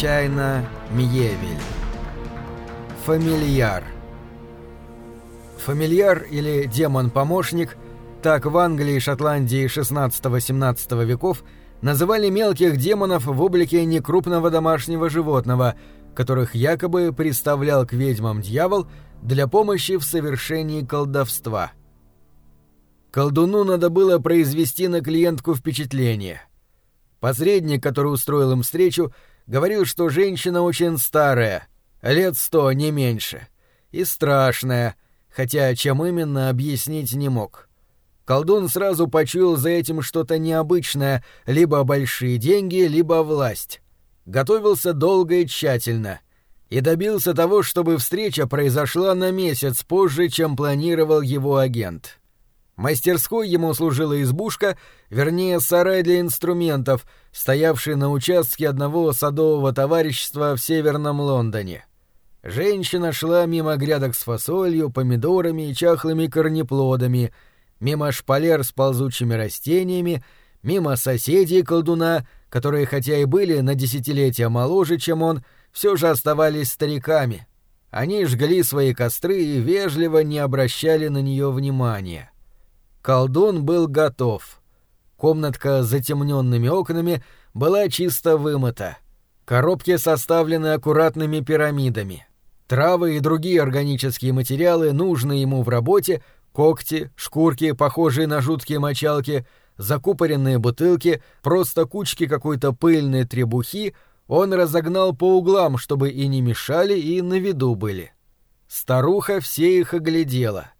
Чайна Мьевель. Фамильяр. Фамильяр или демон-помощник – так в Англии и Шотландии XVI-XVII веков называли мелких демонов в облике некрупного домашнего животного, которых якобы представлял к ведьмам дьявол для помощи в совершении колдовства. Колдуну надо было произвести на клиентку впечатление. Посредник, который устроил им встречу, говорил, что женщина очень старая, лет сто, не меньше, и страшная, хотя чем именно объяснить не мог. Колдун сразу почуял за этим что-то необычное, либо большие деньги, либо власть. Готовился долго и тщательно. И добился того, чтобы встреча произошла на месяц позже, чем планировал его агент. Мастерской ему служила избушка, вернее, сарай для инструментов, стоявший на участке одного садового товарищества в Северном Лондоне. Женщина шла мимо грядок с фасолью, помидорами и чахлыми корнеплодами — мимо шпалер с ползучими растениями, мимо соседей колдуна, которые хотя и были на десятилетия моложе, чем он, все же оставались стариками. Они жгли свои костры и вежливо не обращали на нее внимания. Колдун был готов. Комнатка с затемненными окнами была чисто вымыта. Коробки составлены аккуратными пирамидами. Травы и другие органические материалы, нужные ему в работе, Когти, шкурки, похожие на жуткие мочалки, закупоренные бутылки, просто кучки какой-то пыльной требухи он разогнал по углам, чтобы и не мешали, и на виду были. Старуха все их оглядела.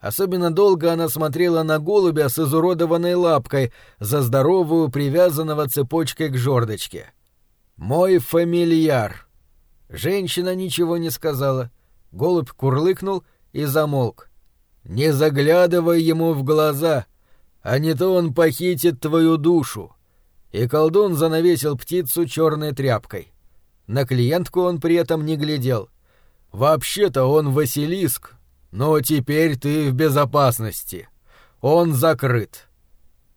Особенно долго она смотрела на голубя с изуродованной лапкой, за здоровую, привязанного цепочкой к жердочке. «Мой фамильяр!» Женщина ничего не сказала. Голубь курлыкнул и замолк. Не заглядывай ему в глаза, а не то он похитит твою душу. И колдун занавесил птицу черной тряпкой. На клиентку он при этом не глядел. Вообще-то он Василиск, но теперь ты в безопасности. Он закрыт.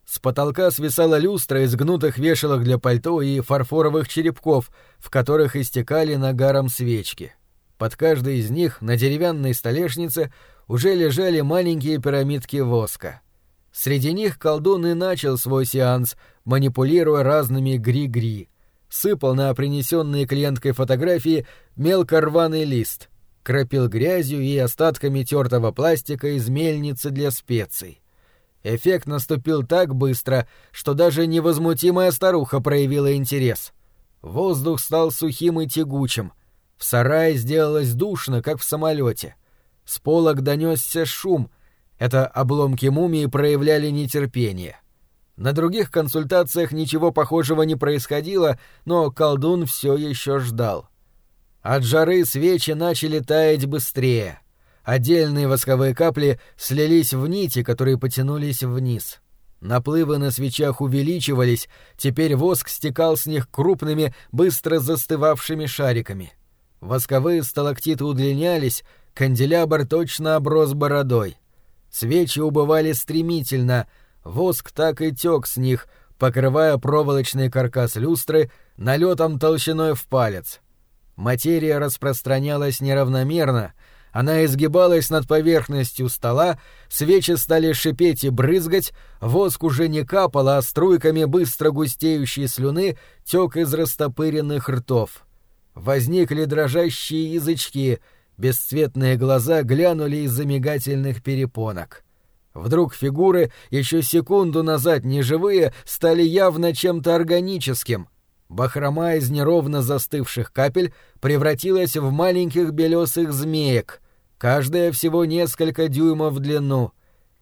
С потолка свисала люстра из гнутых вешалок для пальто и фарфоровых черепков, в которых истекали нагаром свечки. Под каждой из них на деревянной столешнице уже лежали маленькие пирамидки воска. Среди них колдун и начал свой сеанс, манипулируя разными гри-гри. Сыпал на принесенные клиенткой фотографии мелко рваный лист, кропил грязью и остатками тертого пластика из мельницы для специй. Эффект наступил так быстро, что даже невозмутимая старуха проявила интерес. Воздух стал сухим и тягучим. В сарае сделалось душно, как в самолете. С полок донесся шум. Это обломки мумии проявляли нетерпение. На других консультациях ничего похожего не происходило, но колдун все еще ждал. От жары свечи начали таять быстрее. Отдельные восковые капли слились в нити, которые потянулись вниз. Наплывы на свечах увеличивались, теперь воск стекал с них крупными, быстро застывавшими шариками. Восковые сталактиты удлинялись, канделябр точно оброс бородой. Свечи убывали стремительно, воск так и тек с них, покрывая проволочный каркас люстры налетом толщиной в палец. Материя распространялась неравномерно, она изгибалась над поверхностью стола, свечи стали шипеть и брызгать, воск уже не капал, а струйками быстро густеющей слюны тек из растопыренных ртов. Возникли дрожащие язычки — Бесцветные глаза глянули из-за мигательных перепонок. Вдруг фигуры, еще секунду назад неживые, стали явно чем-то органическим. Бахрома из неровно застывших капель превратилась в маленьких белесых змеек, каждая всего несколько дюймов в длину.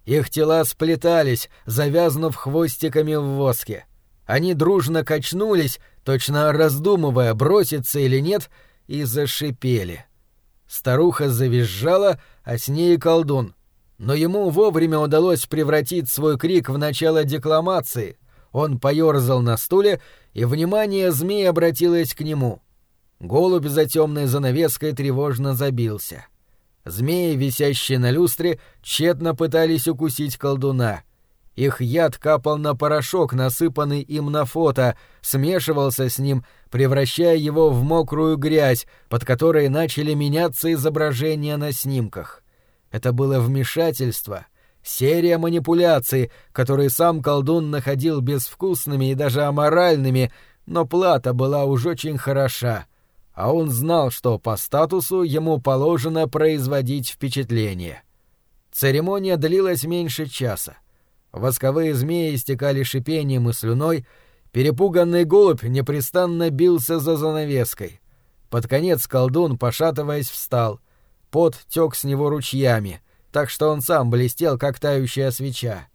Их тела сплетались, завязнув хвостиками в воске. Они дружно качнулись, точно раздумывая, броситься или нет, и зашипели. Старуха завизжала, а с ней и колдун. Но ему вовремя удалось превратить свой крик в начало декламации. Он поерзал на стуле, и внимание змеи обратилось к нему. Голубь за темной занавеской тревожно забился. Змеи, висящие на люстре, тщетно пытались укусить колдуна. Их яд капал на порошок, насыпанный им на фото, смешивался с ним, превращая его в мокрую грязь, под которой начали меняться изображения на снимках. Это было вмешательство, серия манипуляций, которые сам колдун находил безвкусными и даже аморальными, но плата была уж очень хороша, а он знал, что по статусу ему положено производить впечатление. Церемония длилась меньше часа. Восковые змеи истекали шипением и слюной, перепуганный голубь непрестанно бился за занавеской. Под конец колдун, пошатываясь, встал. Пот тек с него ручьями, так что он сам блестел, как тающая свеча.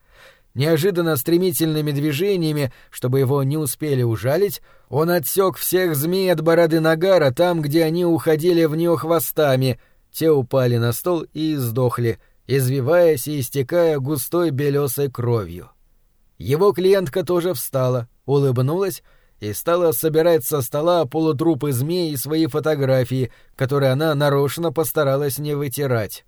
Неожиданно стремительными движениями, чтобы его не успели ужалить, он отсек всех змей от бороды Нагара там, где они уходили в нее хвостами. Те упали на стол и сдохли — извиваясь и истекая густой белесой кровью. Его клиентка тоже встала, улыбнулась и стала собирать со стола полутрупы змей и свои фотографии, которые она нарочно постаралась не вытирать.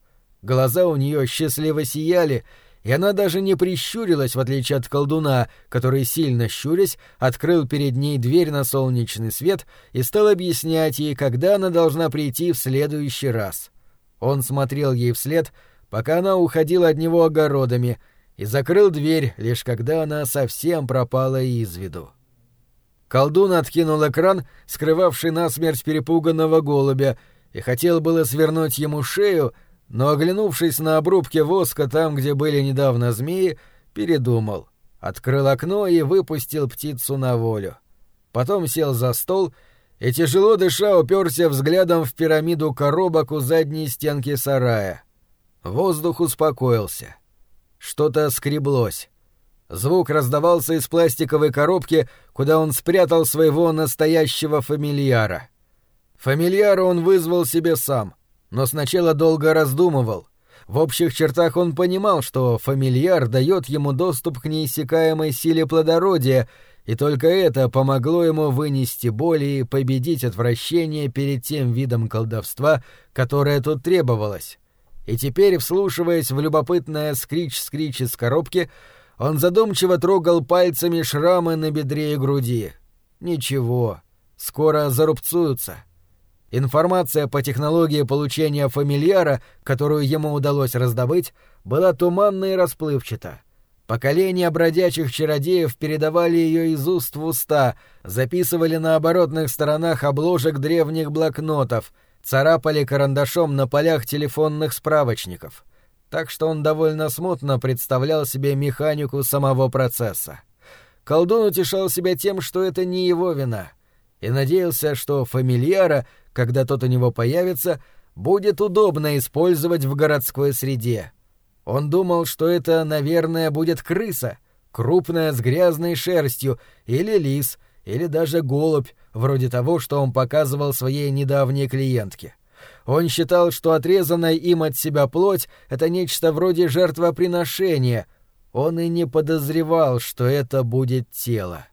Глаза у нее счастливо сияли, и она даже не прищурилась, в отличие от колдуна, который, сильно щурясь, открыл перед ней дверь на солнечный свет и стал объяснять ей, когда она должна прийти в следующий раз. Он смотрел ей вслед, пока она уходила от него огородами, и закрыл дверь, лишь когда она совсем пропала из виду. Колдун откинул экран, скрывавший насмерть перепуганного голубя, и хотел было свернуть ему шею, но, оглянувшись на обрубки воска там, где были недавно змеи, передумал. Открыл окно и выпустил птицу на волю. Потом сел за стол и, тяжело дыша, уперся взглядом в пирамиду коробок у задней стенки сарая. Воздух успокоился. Что-то скреблось. Звук раздавался из пластиковой коробки, куда он спрятал своего настоящего фамильяра. Фамильяра он вызвал себе сам, но сначала долго раздумывал. В общих чертах он понимал, что фамильяр дает ему доступ к неиссякаемой силе плодородия, и только это помогло ему вынести боль и победить отвращение перед тем видом колдовства, которое тут требовалось и теперь, вслушиваясь в любопытное скрич-скрич из коробки, он задумчиво трогал пальцами шрамы на бедре и груди. Ничего, скоро зарубцуются. Информация по технологии получения фамильяра, которую ему удалось раздобыть, была туманна и расплывчата. Поколения бродячих чародеев передавали ее из уст в уста, записывали на оборотных сторонах обложек древних блокнотов — царапали карандашом на полях телефонных справочников, так что он довольно смутно представлял себе механику самого процесса. Колдун утешал себя тем, что это не его вина, и надеялся, что фамильяра, когда тот у него появится, будет удобно использовать в городской среде. Он думал, что это, наверное, будет крыса, крупная с грязной шерстью, или лис, или даже голубь, вроде того, что он показывал своей недавней клиентке. Он считал, что отрезанная им от себя плоть — это нечто вроде жертвоприношения. Он и не подозревал, что это будет тело.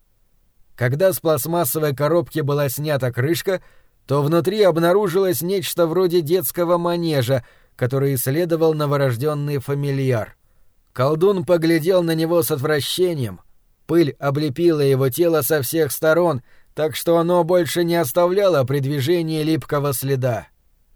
Когда с пластмассовой коробки была снята крышка, то внутри обнаружилось нечто вроде детского манежа, который исследовал новорожденный фамильяр. Колдун поглядел на него с отвращением — Пыль облепила его тело со всех сторон, так что оно больше не оставляло при движении липкого следа.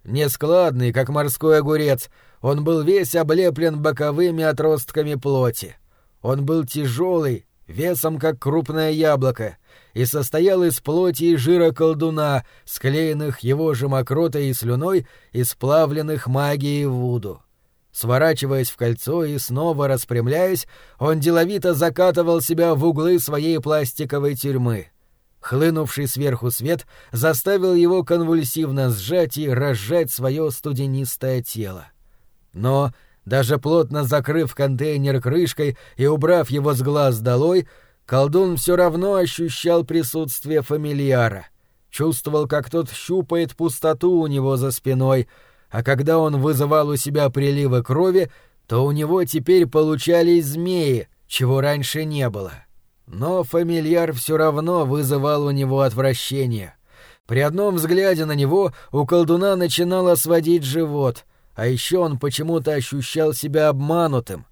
Нескладный, как морской огурец, он был весь облеплен боковыми отростками плоти. Он был тяжелый, весом как крупное яблоко, и состоял из плоти и жира колдуна, склеенных его же мокротой и слюной и сплавленных магией Вуду. Сворачиваясь в кольцо и снова распрямляясь, он деловито закатывал себя в углы своей пластиковой тюрьмы. Хлынувший сверху свет заставил его конвульсивно сжать и разжать свое студенистое тело. Но, даже плотно закрыв контейнер крышкой и убрав его с глаз долой, колдун все равно ощущал присутствие фамильяра. Чувствовал, как тот щупает пустоту у него за спиной — а когда он вызывал у себя приливы крови, то у него теперь получались змеи, чего раньше не было. Но фамильяр все равно вызывал у него отвращение. При одном взгляде на него у колдуна начинало сводить живот, а еще он почему-то ощущал себя обманутым.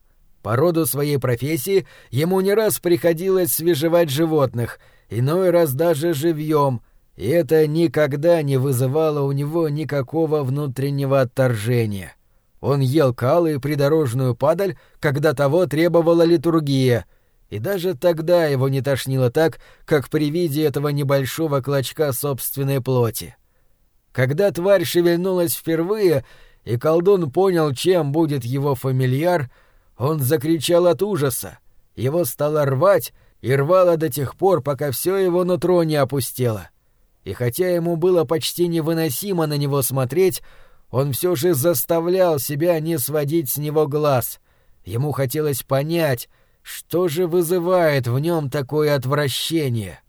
По роду своей профессии ему не раз приходилось свежевать животных, иной раз даже живьем, и это никогда не вызывало у него никакого внутреннего отторжения. Он ел кал и придорожную падаль, когда того требовала литургия, и даже тогда его не тошнило так, как при виде этого небольшого клочка собственной плоти. Когда тварь шевельнулась впервые, и колдун понял, чем будет его фамильяр — он закричал от ужаса. Его стало рвать, и рвало до тех пор, пока все его нутро не опустело. И хотя ему было почти невыносимо на него смотреть, он все же заставлял себя не сводить с него глаз. Ему хотелось понять, что же вызывает в нем такое отвращение.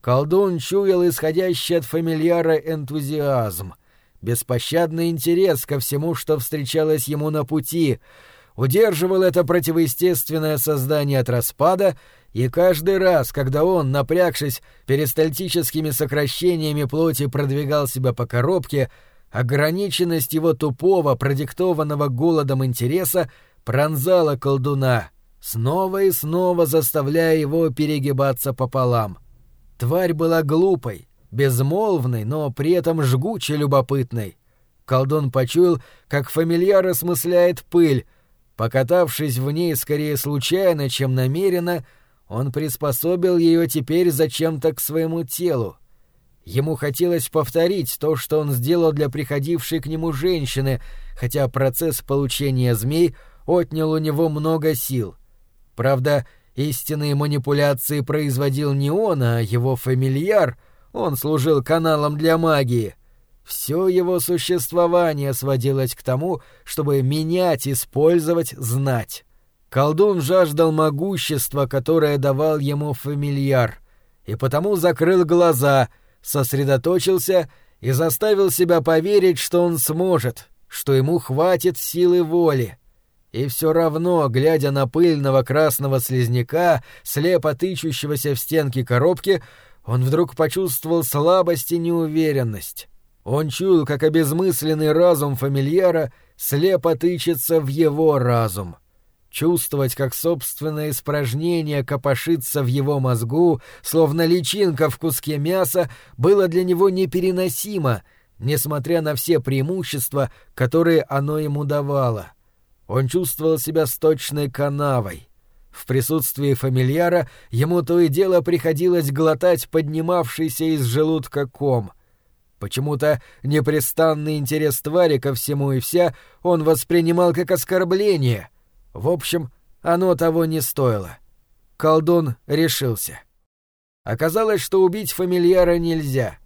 Колдун чуял исходящий от фамильяра энтузиазм, беспощадный интерес ко всему, что встречалось ему на пути — удерживал это противоестественное создание от распада, и каждый раз, когда он, напрягшись перистальтическими сокращениями плоти, продвигал себя по коробке, ограниченность его тупого, продиктованного голодом интереса пронзала колдуна, снова и снова заставляя его перегибаться пополам. Тварь была глупой, безмолвной, но при этом жгуче любопытной. Колдун почуял, как фамильяр осмысляет пыль, Покатавшись в ней скорее случайно, чем намеренно, он приспособил ее теперь зачем-то к своему телу. Ему хотелось повторить то, что он сделал для приходившей к нему женщины, хотя процесс получения змей отнял у него много сил. Правда, истинные манипуляции производил не он, а его фамильяр, он служил каналом для магии — все его существование сводилось к тому, чтобы менять, использовать, знать. Колдун жаждал могущества, которое давал ему фамильяр, и потому закрыл глаза, сосредоточился и заставил себя поверить, что он сможет, что ему хватит силы воли. И все равно, глядя на пыльного красного слизняка, слепо тычущегося в стенки коробки, он вдруг почувствовал слабость и неуверенность. Он чуял, как обезмысленный разум фамильяра слепо тычется в его разум. Чувствовать, как собственное испражнение копошится в его мозгу, словно личинка в куске мяса, было для него непереносимо, несмотря на все преимущества, которые оно ему давало. Он чувствовал себя сточной канавой. В присутствии фамильяра ему то и дело приходилось глотать поднимавшийся из желудка ком. Почему-то непрестанный интерес твари ко всему и вся он воспринимал как оскорбление. В общем, оно того не стоило. Колдун решился. Оказалось, что убить фамильяра нельзя.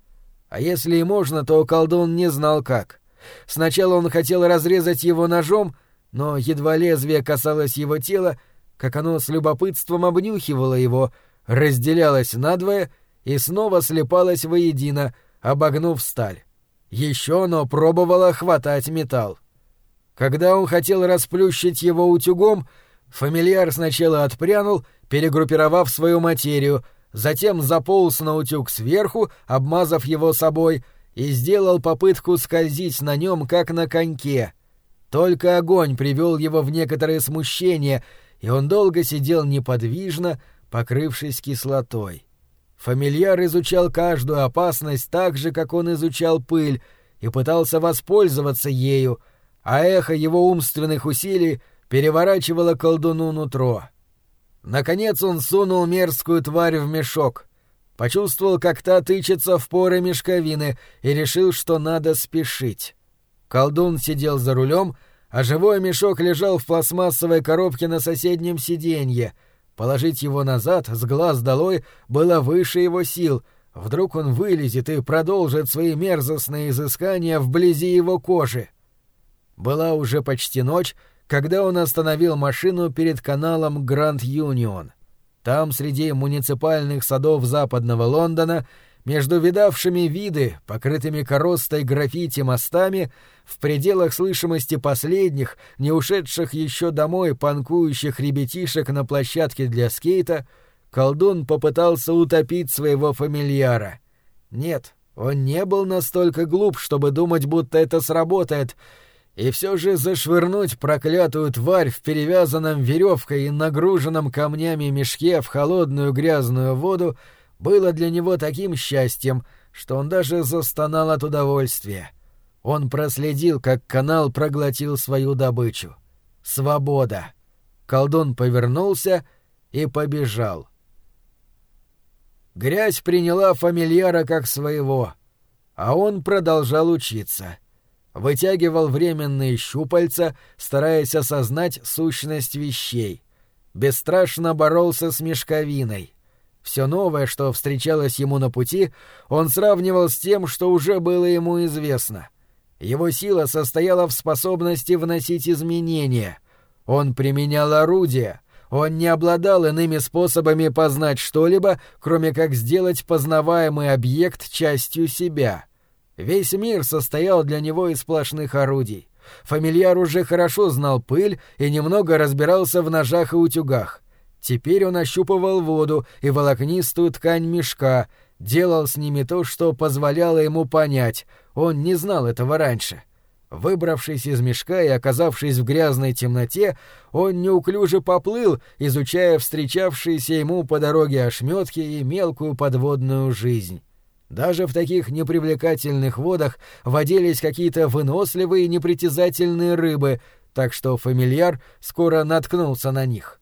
А если и можно, то колдун не знал как. Сначала он хотел разрезать его ножом, но едва лезвие касалось его тела, как оно с любопытством обнюхивало его, разделялось надвое и снова слепалось воедино — обогнув сталь. Еще оно пробовало хватать металл. Когда он хотел расплющить его утюгом, фамильяр сначала отпрянул, перегруппировав свою материю, затем заполз на утюг сверху, обмазав его собой, и сделал попытку скользить на нем, как на коньке. Только огонь привел его в некоторое смущение, и он долго сидел неподвижно, покрывшись кислотой. Фамильяр изучал каждую опасность так же, как он изучал пыль, и пытался воспользоваться ею, а эхо его умственных усилий переворачивало колдуну нутро. Наконец он сунул мерзкую тварь в мешок, почувствовал, как та тычется в поры мешковины, и решил, что надо спешить. Колдун сидел за рулем, а живой мешок лежал в пластмассовой коробке на соседнем сиденье — Положить его назад, с глаз долой, было выше его сил. Вдруг он вылезет и продолжит свои мерзостные изыскания вблизи его кожи. Была уже почти ночь, когда он остановил машину перед каналом Гранд Юнион. Там, среди муниципальных садов западного Лондона, между видавшими виды, покрытыми коростой граффити мостами, в пределах слышимости последних, не ушедших еще домой панкующих ребятишек на площадке для скейта, колдун попытался утопить своего фамильяра. Нет, он не был настолько глуп, чтобы думать, будто это сработает, И все же зашвырнуть проклятую тварь в перевязанном веревкой и нагруженном камнями мешке в холодную грязную воду было для него таким счастьем, что он даже застонал от удовольствия. Он проследил, как канал проглотил свою добычу. Свобода. Колдун повернулся и побежал. Грязь приняла фамильяра как своего, а он продолжал учиться. Вытягивал временные щупальца, стараясь осознать сущность вещей. Бесстрашно боролся с мешковиной. Все новое, что встречалось ему на пути, он сравнивал с тем, что уже было ему известно. Его сила состояла в способности вносить изменения. Он применял орудия — он не обладал иными способами познать что-либо, кроме как сделать познаваемый объект частью себя. Весь мир состоял для него из сплошных орудий. Фамильяр уже хорошо знал пыль и немного разбирался в ножах и утюгах. Теперь он ощупывал воду и волокнистую ткань мешка, делал с ними то, что позволяло ему понять. Он не знал этого раньше. — Выбравшись из мешка и оказавшись в грязной темноте, он неуклюже поплыл, изучая встречавшиеся ему по дороге ошметки и мелкую подводную жизнь. Даже в таких непривлекательных водах водились какие-то выносливые непритязательные рыбы, так что фамильяр скоро наткнулся на них.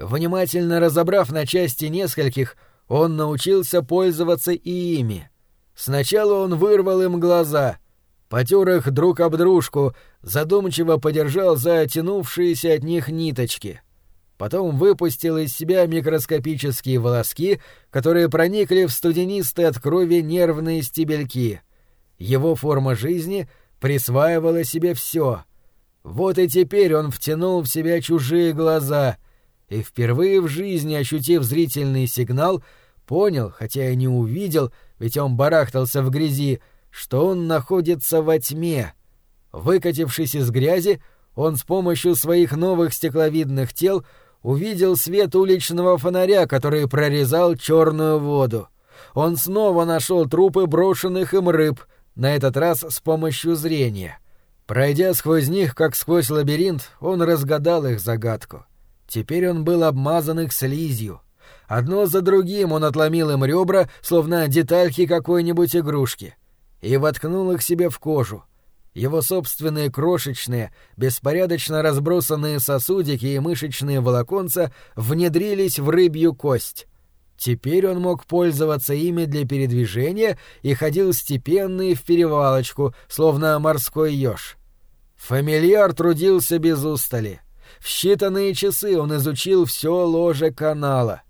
Внимательно разобрав на части нескольких, он научился пользоваться и ими. Сначала он вырвал им глаза — потер их друг об дружку, задумчиво подержал за тянувшиеся от них ниточки. Потом выпустил из себя микроскопические волоски, которые проникли в студенистые от крови нервные стебельки. Его форма жизни присваивала себе все. Вот и теперь он втянул в себя чужие глаза и, впервые в жизни ощутив зрительный сигнал, понял, хотя и не увидел, ведь он барахтался в грязи, что он находится во тьме. Выкатившись из грязи, он с помощью своих новых стекловидных тел увидел свет уличного фонаря, который прорезал черную воду. Он снова нашел трупы брошенных им рыб, на этот раз с помощью зрения. Пройдя сквозь них, как сквозь лабиринт, он разгадал их загадку. Теперь он был обмазан их слизью. Одно за другим он отломил им ребра, словно детальки какой-нибудь игрушки и воткнул их себе в кожу. Его собственные крошечные, беспорядочно разбросанные сосудики и мышечные волоконца внедрились в рыбью кость. Теперь он мог пользоваться ими для передвижения и ходил степенно и в перевалочку, словно морской еж. Фамильяр трудился без устали. В считанные часы он изучил все ложе канала,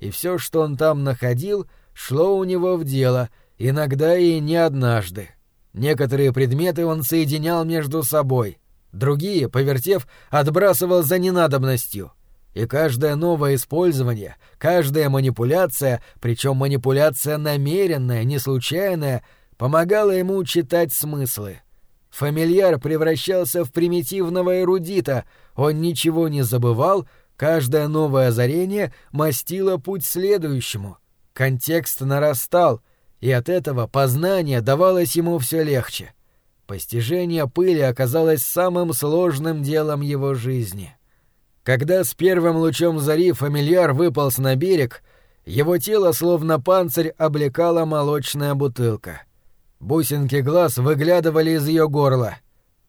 и все, что он там находил, шло у него в дело — Иногда и не однажды. Некоторые предметы он соединял между собой, другие, повертев, отбрасывал за ненадобностью. И каждое новое использование, каждая манипуляция, причем манипуляция намеренная, не случайная, помогала ему читать смыслы. Фамильяр превращался в примитивного эрудита, он ничего не забывал, каждое новое озарение мастило путь следующему. Контекст нарастал, и от этого познание давалось ему все легче. Постижение пыли оказалось самым сложным делом его жизни. Когда с первым лучом зари фамильяр выполз на берег, его тело словно панцирь облекала молочная бутылка. Бусинки глаз выглядывали из ее горла.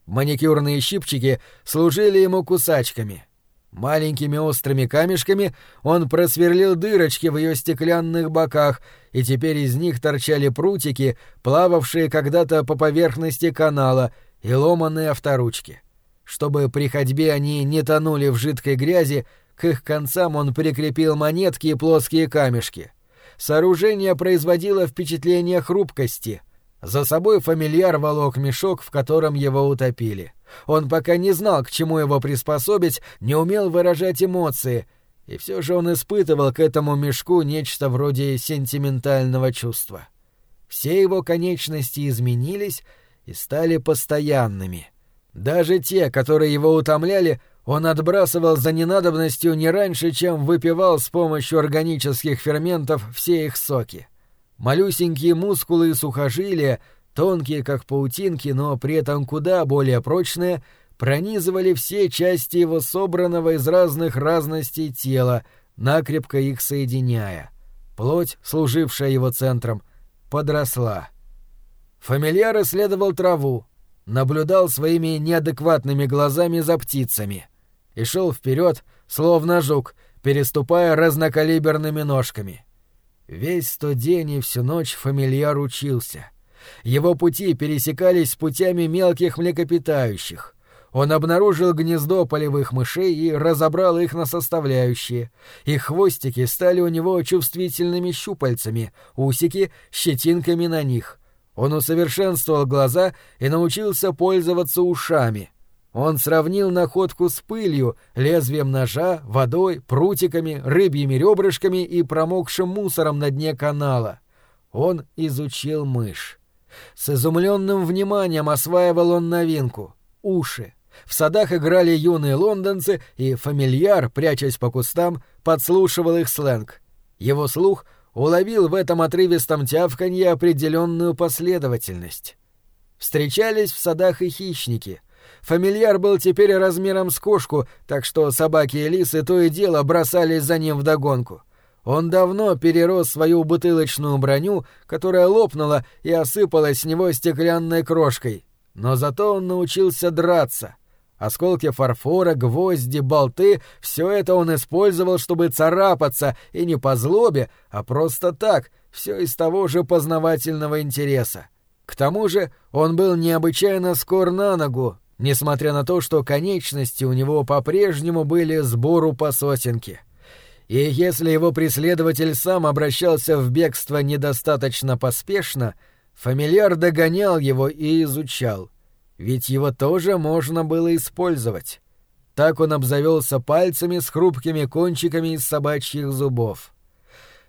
Маникюрные щипчики служили ему кусачками — Маленькими острыми камешками он просверлил дырочки в ее стеклянных боках, и теперь из них торчали прутики, плававшие когда-то по поверхности канала, и ломанные авторучки. Чтобы при ходьбе они не тонули в жидкой грязи, к их концам он прикрепил монетки и плоские камешки. Сооружение производило впечатление хрупкости. За собой фамильяр волок мешок, в котором его утопили — он пока не знал, к чему его приспособить, не умел выражать эмоции, и все же он испытывал к этому мешку нечто вроде сентиментального чувства. Все его конечности изменились и стали постоянными. Даже те, которые его утомляли, он отбрасывал за ненадобностью не раньше, чем выпивал с помощью органических ферментов все их соки. Малюсенькие мускулы и сухожилия, тонкие, как паутинки, но при этом куда более прочные, пронизывали все части его собранного из разных разностей тела, накрепко их соединяя. Плоть, служившая его центром, подросла. Фамильяр исследовал траву, наблюдал своими неадекватными глазами за птицами и шел вперед, словно жук, переступая разнокалиберными ножками. Весь тот день и всю ночь фамильяр учился. Его пути пересекались с путями мелких млекопитающих. Он обнаружил гнездо полевых мышей и разобрал их на составляющие. Их хвостики стали у него чувствительными щупальцами, усики — щетинками на них. Он усовершенствовал глаза и научился пользоваться ушами. Он сравнил находку с пылью, лезвием ножа, водой, прутиками, рыбьими ребрышками и промокшим мусором на дне канала. Он изучил мышь. С изумленным вниманием осваивал он новинку — уши. В садах играли юные лондонцы, и фамильяр, прячась по кустам, подслушивал их сленг. Его слух уловил в этом отрывистом тявканье определенную последовательность. Встречались в садах и хищники. Фамильяр был теперь размером с кошку, так что собаки и лисы то и дело бросались за ним вдогонку. Он давно перерос свою бутылочную броню, которая лопнула и осыпалась с него стеклянной крошкой. Но зато он научился драться. Осколки фарфора, гвозди, болты — все это он использовал, чтобы царапаться, и не по злобе, а просто так, все из того же познавательного интереса. К тому же он был необычайно скор на ногу, несмотря на то, что конечности у него по-прежнему были сбору по сотенке. И если его преследователь сам обращался в бегство недостаточно поспешно, фамильяр догонял его и изучал — ведь его тоже можно было использовать. Так он обзавелся пальцами с хрупкими кончиками из собачьих зубов.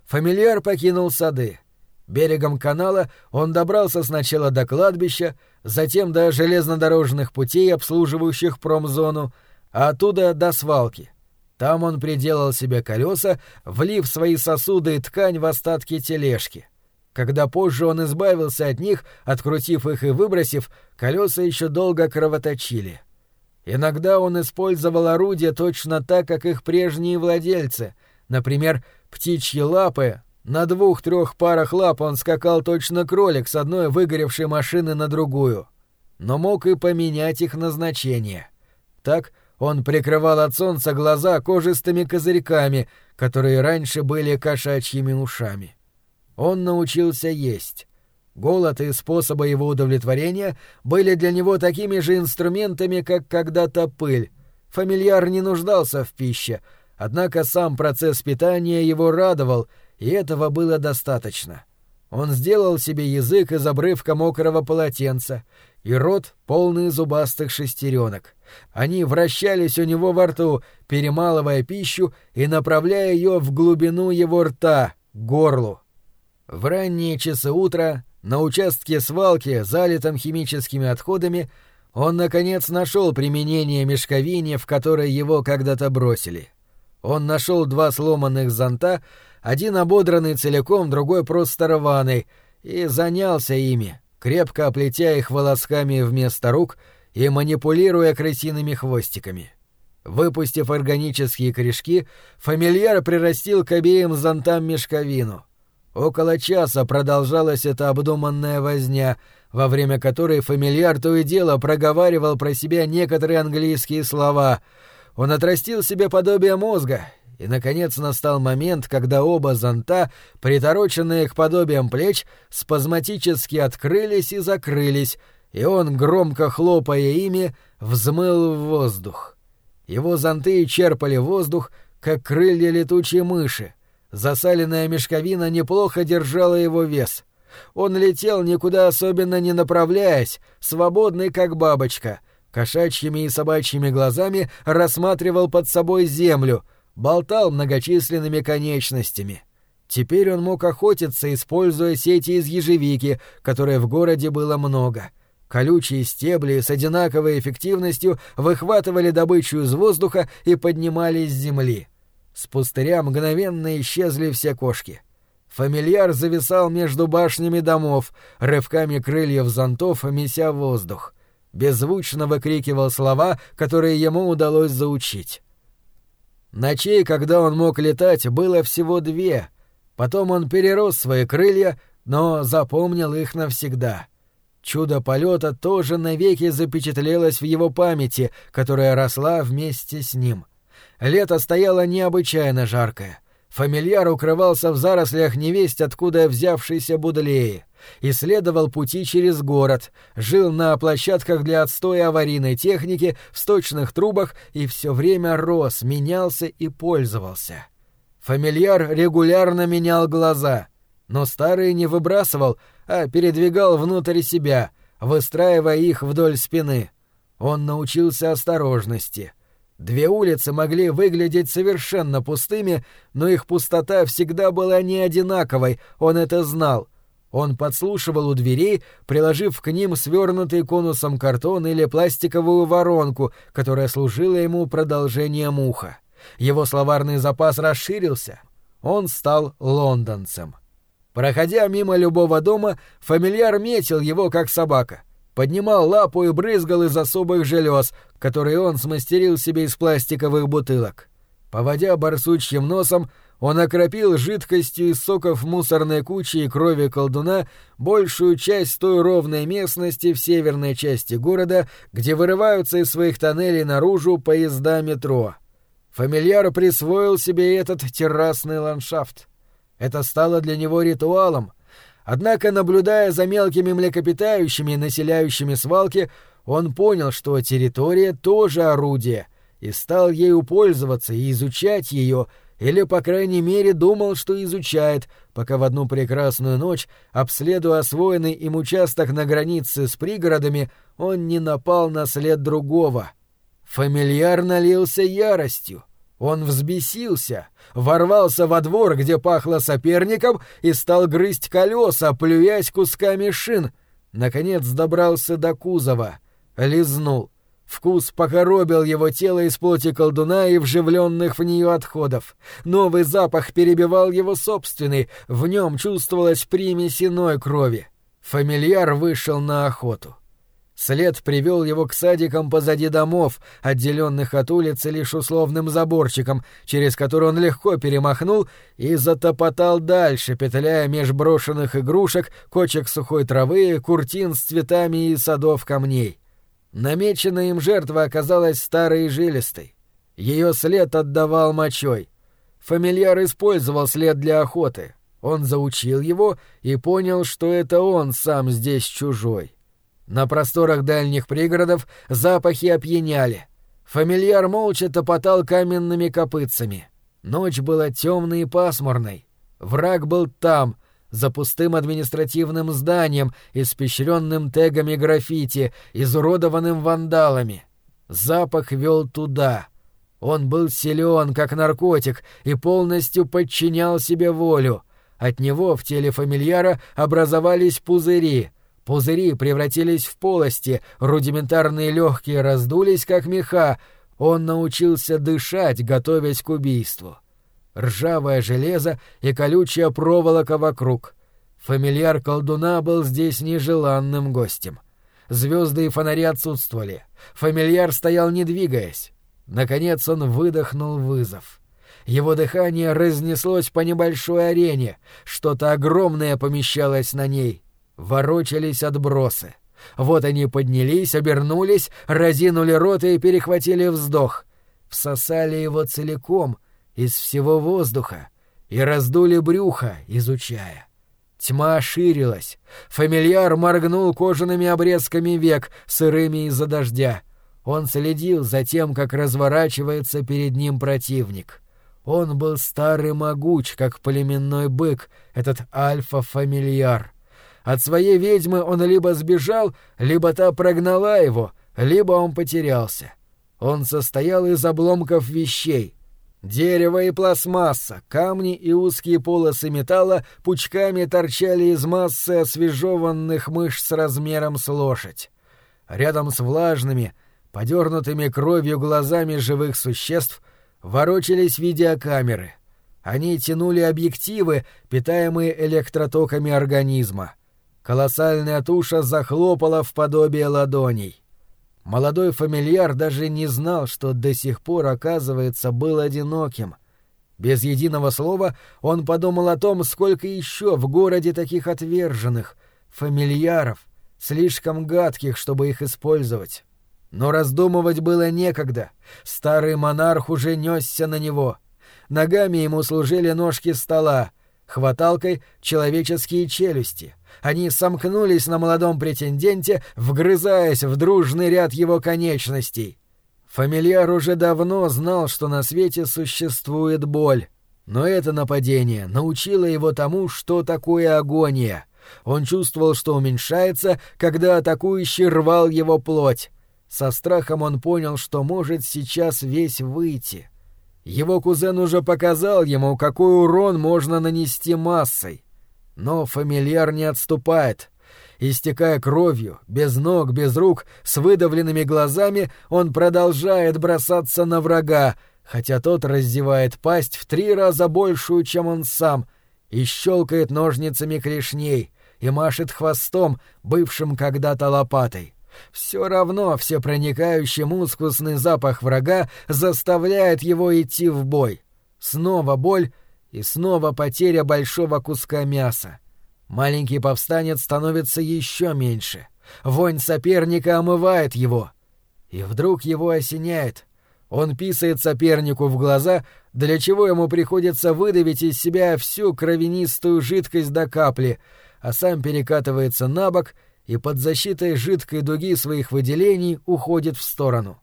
Фамильяр покинул сады. Берегом канала он добрался сначала до кладбища, затем до железнодорожных путей, обслуживающих промзону, а оттуда до свалки. Там он приделал себе колеса, влив свои сосуды ткань в остатки тележки. Когда позже он избавился от них, открутив их и выбросив, колеса еще долго кровоточили. Иногда он использовал орудия точно так, как их прежние владельцы. Например, птичьи лапы. На двух-трех парах лап он скакал точно кролик с одной выгоревшей машины на другую. Но мог и поменять их назначение. Так он прикрывал от солнца глаза кожистыми козырьками, которые раньше были кошачьими ушами. Он научился есть. Голод и способы его удовлетворения были для него такими же инструментами, как когда-то пыль. Фамильяр не нуждался в пище, однако сам процесс питания его радовал, и этого было достаточно. Он сделал себе язык из обрывка мокрого полотенца и рот, полный зубастых шестеренок. Они вращались у него во рту, перемалывая пищу и направляя ее в глубину его рта, горлу. В ранние часы утра на участке свалки, залитом химическими отходами, он, наконец, нашел применение мешковине, в которой его когда-то бросили. Он нашел два сломанных зонта, один ободранный целиком, другой просто рваный, и занялся ими, крепко оплетя их волосками вместо рук и манипулируя крысиными хвостиками. Выпустив органические корешки, фамильяр прирастил к обеим зонтам мешковину — Около часа продолжалась эта обдуманная возня, во время которой фамильяр то и дело проговаривал про себя некоторые английские слова. Он отрастил себе подобие мозга, и, наконец, настал момент, когда оба зонта, притороченные к подобиям плеч, спазматически открылись и закрылись, и он, громко хлопая ими, взмыл в воздух. Его зонты черпали воздух, как крылья летучей мыши — Засаленная мешковина неплохо держала его вес. Он летел, никуда особенно не направляясь, свободный как бабочка. Кошачьими и собачьими глазами рассматривал под собой землю, болтал многочисленными конечностями. Теперь он мог охотиться, используя сети из ежевики, которые в городе было много. Колючие стебли с одинаковой эффективностью выхватывали добычу из воздуха и поднимали с земли. С пустыря мгновенно исчезли все кошки. Фамильяр зависал между башнями домов, рывками крыльев зонтов меся воздух. Беззвучно выкрикивал слова, которые ему удалось заучить. Ночей, когда он мог летать, было всего две. Потом он перерос свои крылья, но запомнил их навсегда. Чудо полета тоже навеки запечатлелось в его памяти, которая росла вместе с ним. Лето стояло необычайно жаркое. Фамильяр укрывался в зарослях невесть, откуда взявшийся Будлеи. Исследовал пути через город, жил на площадках для отстоя аварийной техники, в сточных трубах и все время рос, менялся и пользовался. Фамильяр регулярно менял глаза, но старые не выбрасывал, а передвигал внутрь себя, выстраивая их вдоль спины. Он научился осторожности. Две улицы могли выглядеть совершенно пустыми, но их пустота всегда была не одинаковой, он это знал. Он подслушивал у дверей, приложив к ним свернутый конусом картон или пластиковую воронку, которая служила ему продолжением уха. Его словарный запас расширился. Он стал лондонцем. Проходя мимо любого дома, фамильяр метил его, как собака. Поднимал лапу и брызгал из особых желез, которые он смастерил себе из пластиковых бутылок. Поводя барсучьим носом, он окропил жидкостью из соков мусорной кучи и крови колдуна большую часть той ровной местности в северной части города, где вырываются из своих тоннелей наружу поезда метро. Фамильяр присвоил себе этот террасный ландшафт. Это стало для него ритуалом. Однако, наблюдая за мелкими млекопитающими, населяющими свалки, он понял, что территория тоже орудие, и стал ею пользоваться и изучать ее, или, по крайней мере, думал, что изучает, пока в одну прекрасную ночь, обследуя освоенный им участок на границе с пригородами, он не напал на след другого. Фамильяр налился яростью. Он взбесился, ворвался во двор, где пахло соперником, и стал грызть колеса, плюясь кусками шин. Наконец добрался до кузова. Лизнул. Вкус покоробил его тело из плоти колдуна и вживленных в нее отходов. Новый запах перебивал его собственный, в нем чувствовалась примесь иной крови. Фамильяр вышел на охоту. След привел его к садикам позади домов, отделенных от улицы лишь условным заборчиком, через который он легко перемахнул и затопотал дальше, петляя меж брошенных игрушек, кочек сухой травы, куртин с цветами и садов камней. Намеченная им жертва оказалась старой и жилистой. Ее след отдавал мочой. Фамильяр использовал след для охоты. Он заучил его и понял, что это он сам здесь чужой. На просторах дальних пригородов запахи опьяняли. Фамильяр молча топотал каменными копытцами. Ночь была темной и пасмурной. Враг был там, за пустым административным зданием, испещренным тегами граффити, изуродованным вандалами. Запах вел туда. Он был силен, как наркотик, и полностью подчинял себе волю. От него в теле фамильяра образовались пузыри — Пузыри превратились в полости, рудиментарные легкие раздулись, как меха. Он научился дышать, готовясь к убийству. Ржавое железо и колючая проволока вокруг. Фамильяр колдуна был здесь нежеланным гостем. Звезды и фонари отсутствовали. Фамильяр стоял, не двигаясь. Наконец он выдохнул вызов. Его дыхание разнеслось по небольшой арене, что-то огромное помещалось на ней — ворочались отбросы. Вот они поднялись, обернулись, разинули рот и перехватили вздох. Всосали его целиком, из всего воздуха, и раздули брюхо, изучая. Тьма ширилась. Фамильяр моргнул кожаными обрезками век, сырыми из-за дождя. Он следил за тем, как разворачивается перед ним противник. Он был старый могуч, как племенной бык, этот альфа-фамильяр. От своей ведьмы он либо сбежал, либо та прогнала его, либо он потерялся. Он состоял из обломков вещей. Дерево и пластмасса, камни и узкие полосы металла пучками торчали из массы освежеванных мышц размером с лошадь. Рядом с влажными, подернутыми кровью глазами живых существ ворочались видеокамеры — Они тянули объективы, питаемые электротоками организма. Колоссальная туша захлопала в подобие ладоней. Молодой фамильяр даже не знал, что до сих пор, оказывается, был одиноким. Без единого слова он подумал о том, сколько еще в городе таких отверженных, фамильяров, слишком гадких, чтобы их использовать. Но раздумывать было некогда. Старый монарх уже несся на него. Ногами ему служили ножки стола, хваталкой — человеческие челюсти. Они сомкнулись на молодом претенденте, вгрызаясь в дружный ряд его конечностей. Фамильяр уже давно знал, что на свете существует боль. Но это нападение научило его тому, что такое агония. Он чувствовал, что уменьшается, когда атакующий рвал его плоть. Со страхом он понял, что может сейчас весь выйти. Его кузен уже показал ему, какой урон можно нанести массой. Но фамильяр не отступает. Истекая кровью, без ног, без рук, с выдавленными глазами, он продолжает бросаться на врага, хотя тот раздевает пасть в три раза большую, чем он сам, и щелкает ножницами клешней, и машет хвостом, бывшим когда-то лопатой. Все равно всепроникающий мускусный запах врага заставляет его идти в бой. Снова боль и снова потеря большого куска мяса. Маленький повстанец становится еще меньше. Вонь соперника омывает его. И вдруг его осеняет. Он писает сопернику в глаза, для чего ему приходится выдавить из себя всю кровянистую жидкость до капли, а сам перекатывается на бок и под защитой жидкой дуги своих выделений уходит в сторону.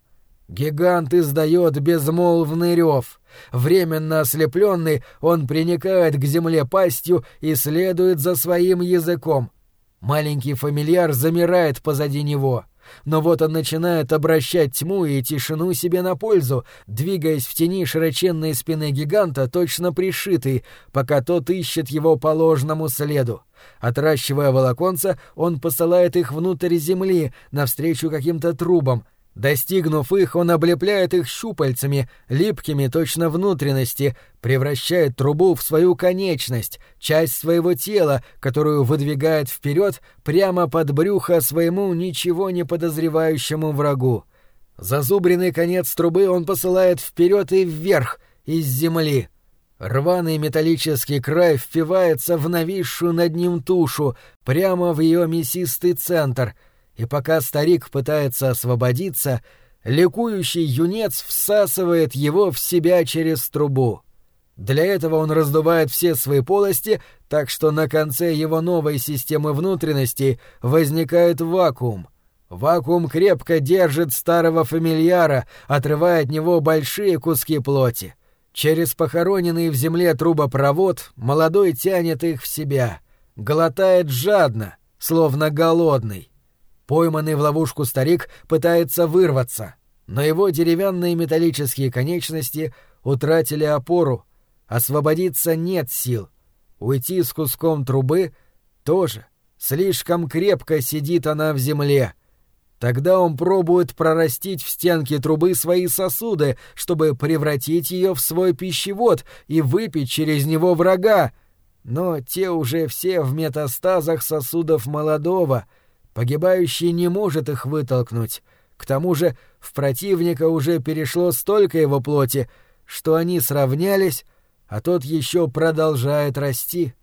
Гигант издает безмолвный рев. Временно ослепленный, он приникает к земле пастью и следует за своим языком. Маленький фамильяр замирает позади него. Но вот он начинает обращать тьму и тишину себе на пользу, двигаясь в тени широченной спины гиганта, точно пришитый, пока тот ищет его по ложному следу. Отращивая волоконца, он посылает их внутрь земли, навстречу каким-то трубам — Достигнув их, он облепляет их щупальцами, липкими точно внутренности, превращает трубу в свою конечность, часть своего тела, которую выдвигает вперед прямо под брюхо своему ничего не подозревающему врагу. Зазубренный конец трубы он посылает вперед и вверх, из земли. Рваный металлический край впивается в нависшую над ним тушу, прямо в ее мясистый центр — и пока старик пытается освободиться, ликующий юнец всасывает его в себя через трубу. Для этого он раздувает все свои полости, так что на конце его новой системы внутренностей возникает вакуум. Вакуум крепко держит старого фамильяра, отрывая от него большие куски плоти. Через похороненный в земле трубопровод молодой тянет их в себя, глотает жадно, словно голодный. Пойманный в ловушку старик пытается вырваться, но его деревянные металлические конечности утратили опору. Освободиться нет сил. Уйти с куском трубы тоже. Слишком крепко сидит она в земле. Тогда он пробует прорастить в стенки трубы свои сосуды, чтобы превратить ее в свой пищевод и выпить через него врага. Но те уже все в метастазах сосудов молодого — Погибающий не может их вытолкнуть. К тому же в противника уже перешло столько его плоти, что они сравнялись, а тот еще продолжает расти.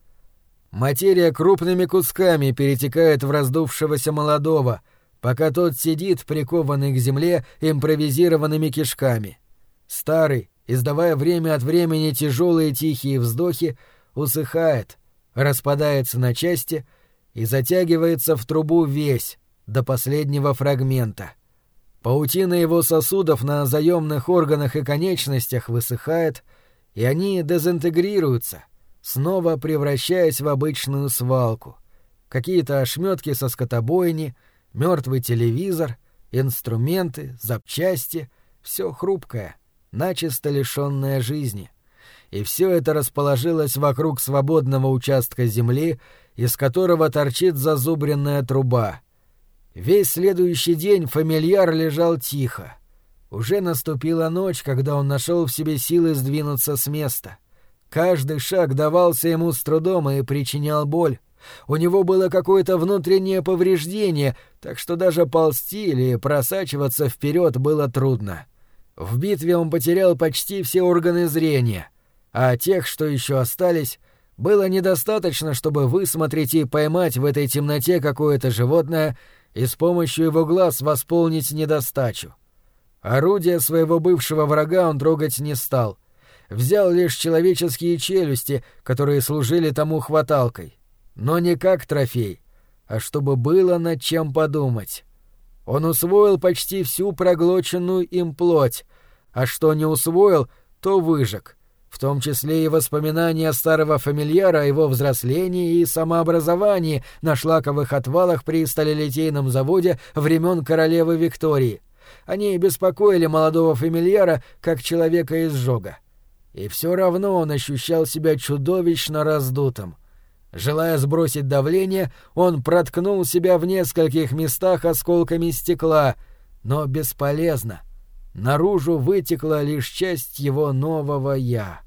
Материя крупными кусками перетекает в раздувшегося молодого, пока тот сидит, прикованный к земле импровизированными кишками. Старый, издавая время от времени тяжелые тихие вздохи, усыхает, распадается на части — и затягивается в трубу весь, до последнего фрагмента. Паутина его сосудов на заемных органах и конечностях высыхает, и они дезинтегрируются, снова превращаясь в обычную свалку. Какие-то ошметки со скотобойни, мертвый телевизор, инструменты, запчасти — все хрупкое, начисто лишенное жизни. И все это расположилось вокруг свободного участка земли, из которого торчит зазубренная труба. Весь следующий день фамильяр лежал тихо. Уже наступила ночь, когда он нашел в себе силы сдвинуться с места. Каждый шаг давался ему с трудом и причинял боль. У него было какое-то внутреннее повреждение, так что даже ползти или просачиваться вперед было трудно. В битве он потерял почти все органы зрения, а тех, что еще остались, было недостаточно, чтобы высмотреть и поймать в этой темноте какое-то животное и с помощью его глаз восполнить недостачу. Орудие своего бывшего врага он трогать не стал. Взял лишь человеческие челюсти, которые служили тому хваталкой. Но не как трофей, а чтобы было над чем подумать. Он усвоил почти всю проглоченную им плоть, а что не усвоил, то выжег, в том числе и воспоминания старого фамильяра о его взрослении и самообразовании на шлаковых отвалах при сталелитейном заводе времен королевы Виктории. Они беспокоили молодого фамильяра как человека из жога. И все равно он ощущал себя чудовищно раздутым — Желая сбросить давление, он проткнул себя в нескольких местах осколками стекла, но бесполезно. Наружу вытекла лишь часть его нового «я».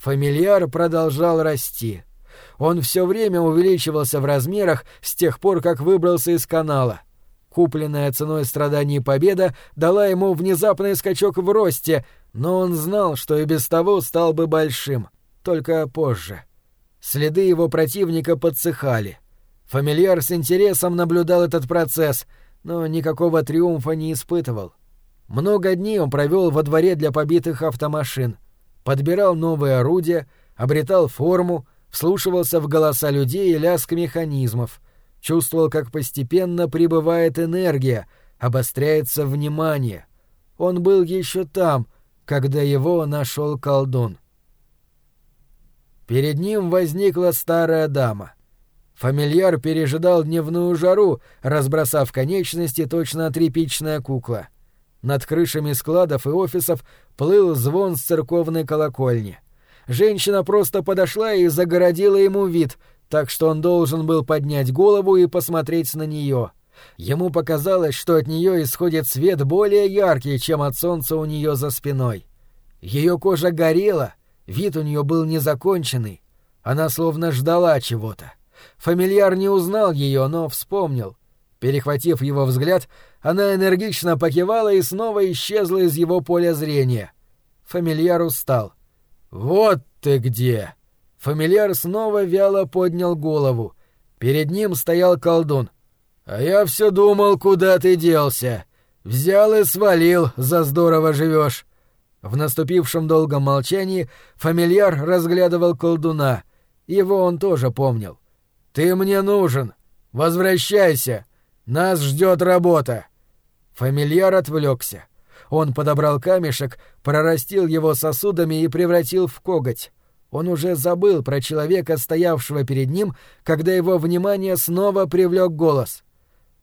Фамильяр продолжал расти. Он все время увеличивался в размерах с тех пор, как выбрался из канала. Купленная ценой страданий победа дала ему внезапный скачок в росте, но он знал, что и без того стал бы большим, только позже. — Следы его противника подсыхали. Фамильяр с интересом наблюдал этот процесс, но никакого триумфа не испытывал. Много дней он провел во дворе для побитых автомашин. Подбирал новые орудия, обретал форму, вслушивался в голоса людей и лязг механизмов. Чувствовал, как постепенно прибывает энергия, обостряется внимание. Он был еще там, когда его нашел колдун. Перед ним возникла старая дама. Фамильяр пережидал дневную жару, разбросав конечности точно тряпичная кукла. Над крышами складов и офисов плыл звон с церковной колокольни. Женщина просто подошла и загородила ему вид, так что он должен был поднять голову и посмотреть на нее. Ему показалось, что от нее исходит свет более яркий, чем от солнца у нее за спиной. Ее кожа горела, Вид у нее был незаконченный. Она словно ждала чего-то. Фамильяр не узнал ее, но вспомнил. Перехватив его взгляд, она энергично покивала и снова исчезла из его поля зрения. Фамильяр устал. «Вот ты где!» Фамильяр снова вяло поднял голову. Перед ним стоял колдун. «А я все думал, куда ты делся. Взял и свалил, за здорово живешь. В наступившем долгом молчании фамильяр разглядывал колдуна. Его он тоже помнил. «Ты мне нужен! Возвращайся! Нас ждет работа!» Фамильяр отвлекся. Он подобрал камешек, прорастил его сосудами и превратил в коготь. Он уже забыл про человека, стоявшего перед ним, когда его внимание снова привлек голос.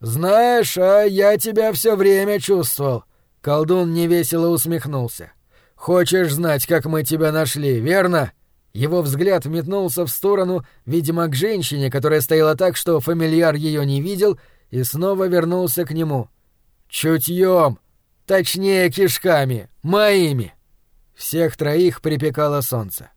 «Знаешь, а я тебя все время чувствовал!» Колдун невесело усмехнулся. Хочешь знать, как мы тебя нашли, верно? Его взгляд метнулся в сторону, видимо, к женщине, которая стояла так, что фамильяр ее не видел, и снова вернулся к нему. Чутьем, точнее кишками, моими. Всех троих припекало солнце.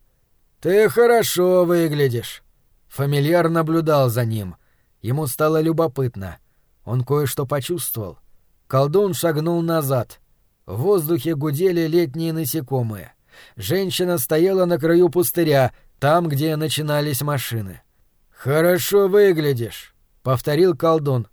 Ты хорошо выглядишь. Фамильяр наблюдал за ним. Ему стало любопытно. Он кое-что почувствовал. Колдун шагнул назад. В воздухе гудели летние насекомые. Женщина стояла на краю пустыря, там, где начинались машины. «Хорошо выглядишь», — повторил колдун.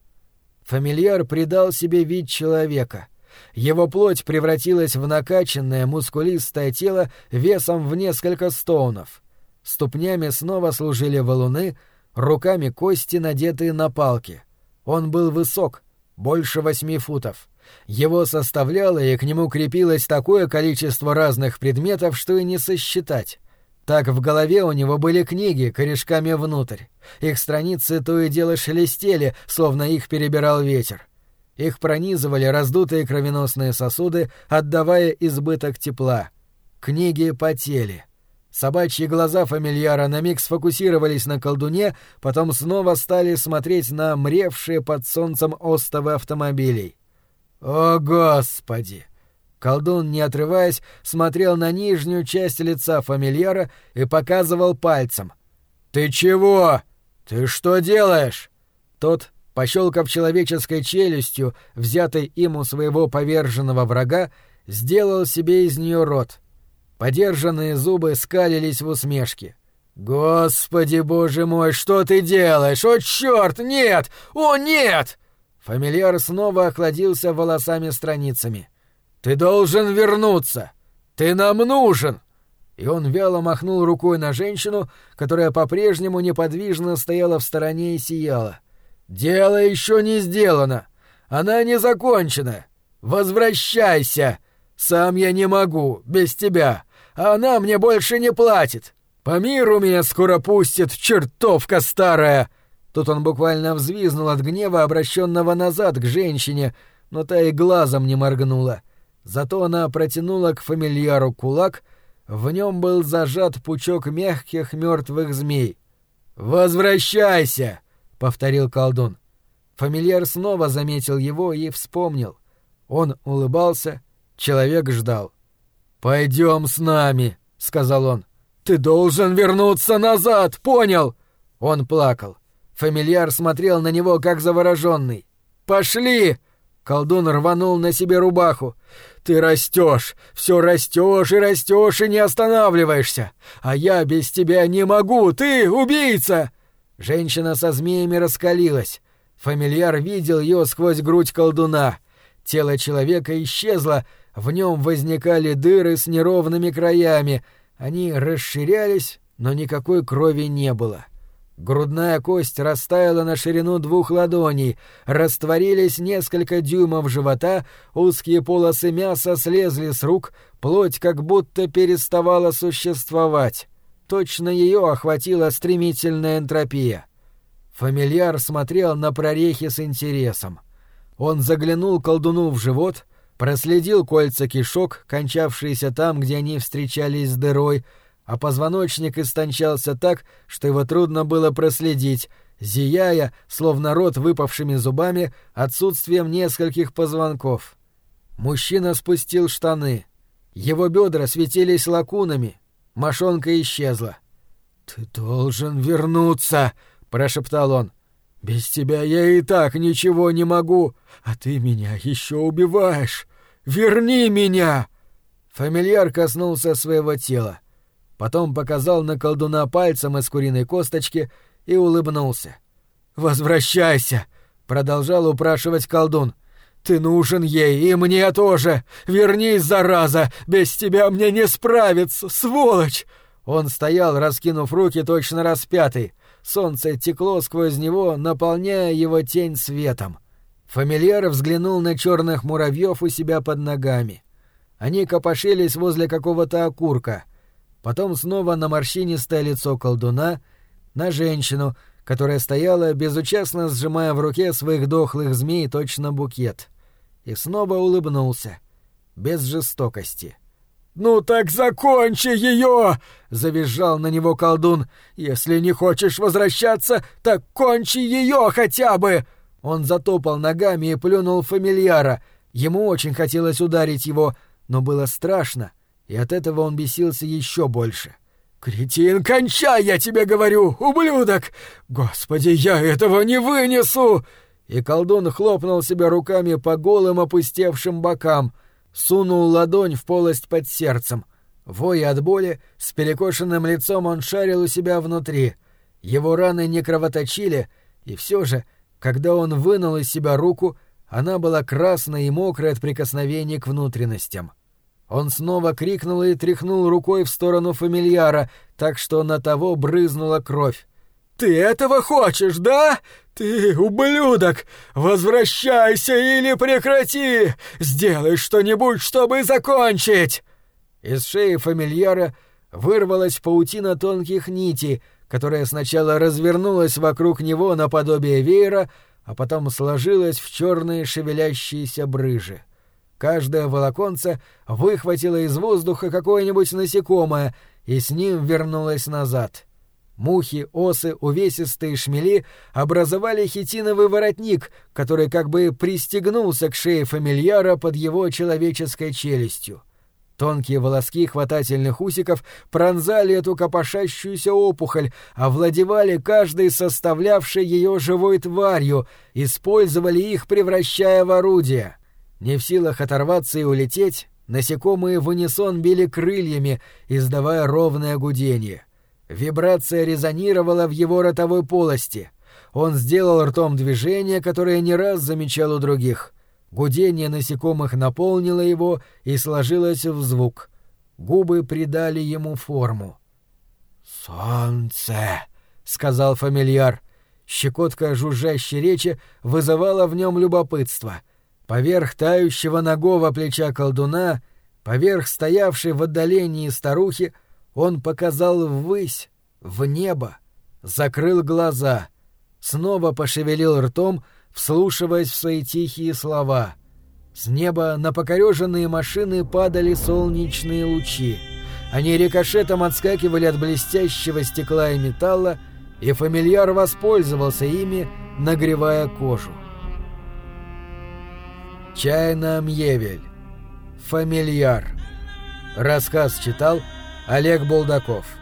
Фамильяр придал себе вид человека. Его плоть превратилась в накачанное мускулистое тело весом в несколько стоунов. Ступнями снова служили валуны, руками кости, надетые на палки. Он был высок, больше восьми футов. Его составляло и к нему крепилось такое количество разных предметов, что и не сосчитать. Так в голове у него были книги корешками внутрь. Их страницы то и дело шелестели, словно их перебирал ветер. Их пронизывали раздутые кровеносные сосуды, отдавая избыток тепла. Книги потели. Собачьи глаза фамильяра на миг сфокусировались на колдуне, потом снова стали смотреть на мревшие под солнцем остовы автомобилей. «О, Господи! Колдун, не отрываясь, смотрел на нижнюю часть лица фамильяра и показывал пальцем. «Ты чего? Ты что делаешь?» Тот, пощелкав человеческой челюстью, взятой им у своего поверженного врага, сделал себе из нее рот. Подержанные зубы скалились в усмешке. «Господи боже мой, что ты делаешь? О, черт, нет! О, нет!» Фамильяр снова охладился волосами-страницами. «Ты должен вернуться! Ты нам нужен!» И он вяло махнул рукой на женщину, которая по-прежнему неподвижно стояла в стороне и сияла. «Дело еще не сделано! Она не закончена! Возвращайся! Сам я не могу, без тебя, а она мне больше не платит! По миру меня скоро пустит, чертовка старая!» Тут он буквально взвизнул от гнева, обращенного назад к женщине, но та и глазом не моргнула. Зато она протянула к фамильяру кулак, в нем был зажат пучок мягких мертвых змей. «Возвращайся!» — повторил колдун. Фамильяр снова заметил его и вспомнил. Он улыбался, человек ждал. «Пойдем с нами», — сказал он. «Ты должен вернуться назад, понял?» Он плакал. Фамильяр смотрел на него, как завороженный. «Пошли!» Колдун рванул на себе рубаху. «Ты растешь, все растешь и растешь и не останавливаешься! А я без тебя не могу! Ты убийца!» Женщина со змеями раскалилась. Фамильяр видел ее сквозь грудь колдуна. Тело человека исчезло, в нем возникали дыры с неровными краями. Они расширялись, но никакой крови не было. — Грудная кость растаяла на ширину двух ладоней, растворились несколько дюймов живота, узкие полосы мяса слезли с рук, плоть как будто переставала существовать. Точно ее охватила стремительная энтропия. Фамильяр смотрел на прорехи с интересом. Он заглянул колдуну в живот, проследил кольца кишок, кончавшиеся там, где они встречались с дырой, а позвоночник истончался так, что его трудно было проследить, зияя, словно рот выпавшими зубами, отсутствием нескольких позвонков. Мужчина спустил штаны. Его бедра светились лакунами. Мошонка исчезла. «Ты должен вернуться!» — прошептал он. «Без тебя я и так ничего не могу, а ты меня еще убиваешь! Верни меня!» Фамильяр коснулся своего тела потом показал на колдуна пальцем из куриной косточки и улыбнулся. «Возвращайся!» — продолжал упрашивать колдун. «Ты нужен ей, и мне тоже! Вернись, зараза! Без тебя мне не справиться, сволочь!» Он стоял, раскинув руки, точно распятый. Солнце текло сквозь него, наполняя его тень светом. Фамильяр взглянул на черных муравьев у себя под ногами. Они копошились возле какого-то окурка — потом снова на морщинистое лицо колдуна, на женщину, которая стояла, безучастно сжимая в руке своих дохлых змей точно букет. И снова улыбнулся. Без жестокости. «Ну так закончи ее!» — завизжал на него колдун. «Если не хочешь возвращаться, так кончи ее хотя бы!» Он затопал ногами и плюнул фамильяра. Ему очень хотелось ударить его, но было страшно, и от этого он бесился еще больше. «Кретин, кончай, я тебе говорю, ублюдок! Господи, я этого не вынесу!» И колдун хлопнул себя руками по голым опустевшим бокам, сунул ладонь в полость под сердцем. Воя от боли, с перекошенным лицом он шарил у себя внутри. Его раны не кровоточили, и все же, когда он вынул из себя руку, она была красной и мокрой от прикосновений к внутренностям. Он снова крикнул и тряхнул рукой в сторону фамильяра, так что на того брызнула кровь. «Ты этого хочешь, да? Ты, ублюдок! Возвращайся или прекрати! Сделай что-нибудь, чтобы закончить!» Из шеи фамильяра вырвалась паутина тонких нитей, которая сначала развернулась вокруг него наподобие веера, а потом сложилась в черные шевелящиеся брыжи. Каждое волоконце выхватило из воздуха какое-нибудь насекомое и с ним вернулось назад. Мухи, осы, увесистые шмели образовали хитиновый воротник, который как бы пристегнулся к шее фамильяра под его человеческой челюстью. Тонкие волоски хватательных усиков пронзали эту копошащуюся опухоль, овладевали каждой составлявшей ее живой тварью, использовали их, превращая в орудие. Не в силах оторваться и улететь, насекомые в унисон били крыльями, издавая ровное гудение. Вибрация резонировала в его ротовой полости. Он сделал ртом движение, которое не раз замечал у других. Гудение насекомых наполнило его и сложилось в звук. Губы придали ему форму. «Солнце!» — сказал фамильяр. Щекотка жужжащей речи вызывала в нем любопытство. Поверх тающего ногого плеча колдуна, поверх стоявшей в отдалении старухи, он показал ввысь, в небо, закрыл глаза, снова пошевелил ртом, вслушиваясь в свои тихие слова. С неба на покореженные машины падали солнечные лучи. Они рикошетом отскакивали от блестящего стекла и металла, и фамильяр воспользовался ими, нагревая кожу. Чайна Мьевель. Фамильяр. Рассказ читал Олег Булдаков.